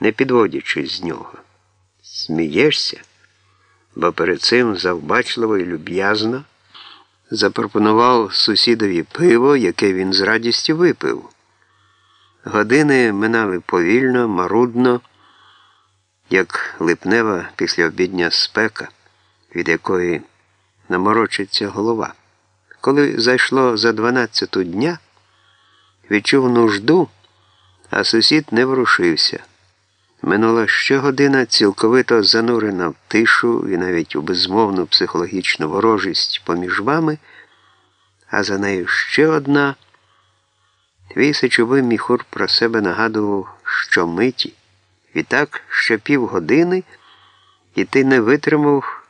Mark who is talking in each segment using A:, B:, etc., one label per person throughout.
A: не підводячись з нього. Смієшся, бо перед цим завбачливо і люб'язно запропонував сусідові пиво, яке він з радістю випив. Години минали повільно, марудно, як липнева післяобідня спека, від якої наморочиться голова. Коли зайшло за дванадцяту дня, відчув нужду, а сусід не ворушився. Минула ще година, цілковито занурена в тишу і навіть у безмовну психологічну ворожість поміж вами, а за нею ще одна. Твій сечовий міхур про себе нагадував, що миті. І так ще півгодини, і ти не витримав,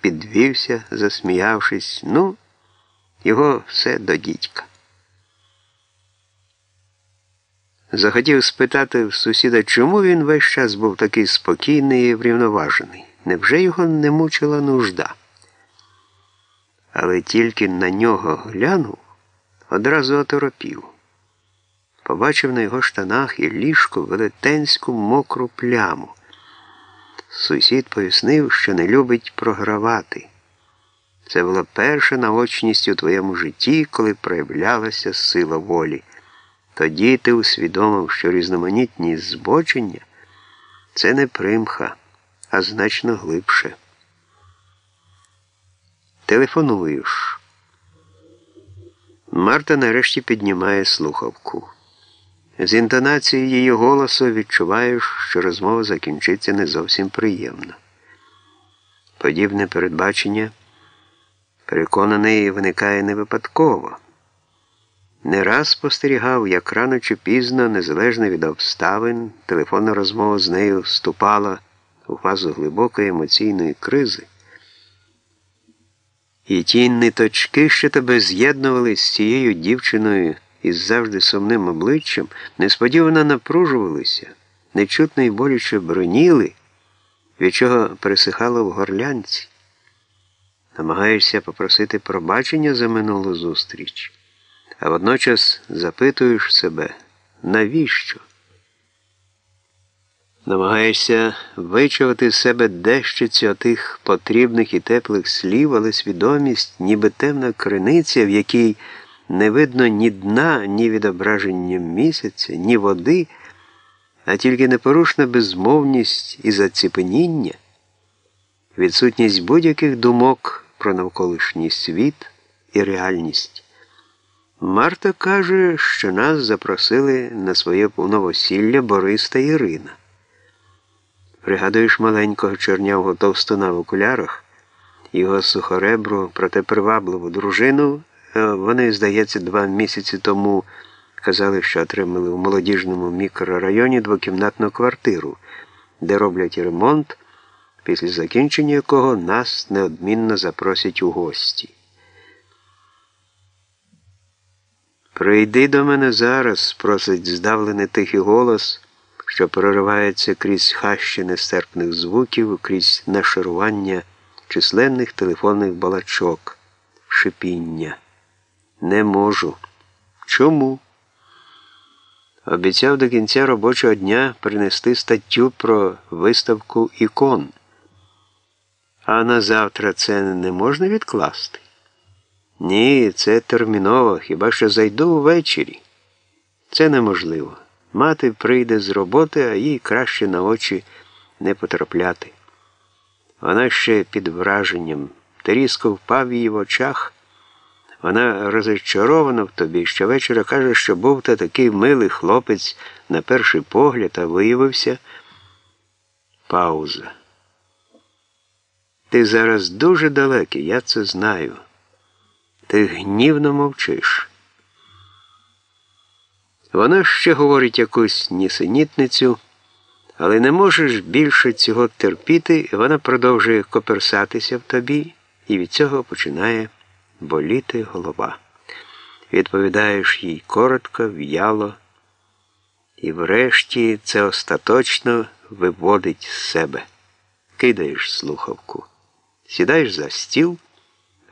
A: підвівся, засміявшись. Ну, його все до дідька. Захотів спитати в сусіда, чому він весь час був такий спокійний і врівноважений. Невже його не мучила нужда? Але тільки на нього глянув, одразу оторопів. Побачив на його штанах і ліжку велетенську мокру пляму. Сусід пояснив, що не любить програвати. Це була перша наочність у твоєму житті, коли проявлялася сила волі. Тоді ти усвідомив, що різноманітні збочення це не примха, а значно глибше. Телефонуєш. Марта нарешті піднімає слухавку. З інтонацією її голосу відчуваєш, що розмова закінчиться не зовсім приємно. Подібне передбачення, переконаний, виникає не випадково. Не раз спостерігав, як рано чи пізно, незалежно від обставин, телефонна розмова з нею вступала у фазу глибокої емоційної кризи. І ті ниточки, що тебе з'єднували з цією дівчиною із завжди сумним обличчям, несподівано напружувалися, нечутно й боляче броніли, від чого пересихало в горлянці. Намагаєшся попросити пробачення за минулу зустріч а водночас запитуєш себе, навіщо? Намагаєшся вичувати з себе дещиці отих потрібних і теплих слів, але свідомість, ніби темна криниця, в якій не видно ні дна, ні відображення місяця, ні води, а тільки непорушна безмовність і заціпеніння, відсутність будь-яких думок про навколишній світ і реальність. Марта каже, що нас запросили на своє новосілля Борис та Ірина. Пригадуєш маленького чорнявого товстуна в окулярах, його сухоребру, проте привабливу дружину. Е, вони, здається, два місяці тому казали, що отримали у молодіжному мікрорайоні двокімнатну квартиру, де роблять ремонт, після закінчення якого нас неодмінно запросять у гості. Прийди до мене зараз, просить здавлений тихий голос, що проривається крізь хащі нестерпних звуків, крізь нашарування численних телефонних балачок, шипіння. Не можу. Чому? Обіцяв до кінця робочого дня принести статтю про виставку ікон. А на завтра це не можна відкласти? Ні, це терміново, хіба що зайду ввечері. Це неможливо. Мати прийде з роботи, а їй краще на очі не потрапляти. Вона ще під враженням. Ти різко впав її в очах. Вона розчарована в тобі, щовечора каже, що був та такий милий хлопець на перший погляд, а виявився пауза. Ти зараз дуже далекий, я це знаю. Ти гнівно мовчиш. Вона ще говорить якусь нісенітницю, але не можеш більше цього терпіти, вона продовжує коперсатися в тобі, і від цього починає боліти голова. Відповідаєш їй коротко, в'яло, і врешті це остаточно виводить з себе. Кидаєш слухавку, сідаєш за стіл,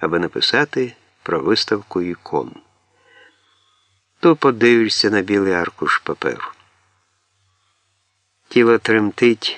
A: аби написати про виставку ікон. То подивишся на білий аркуш паперу. Тіло тремтить,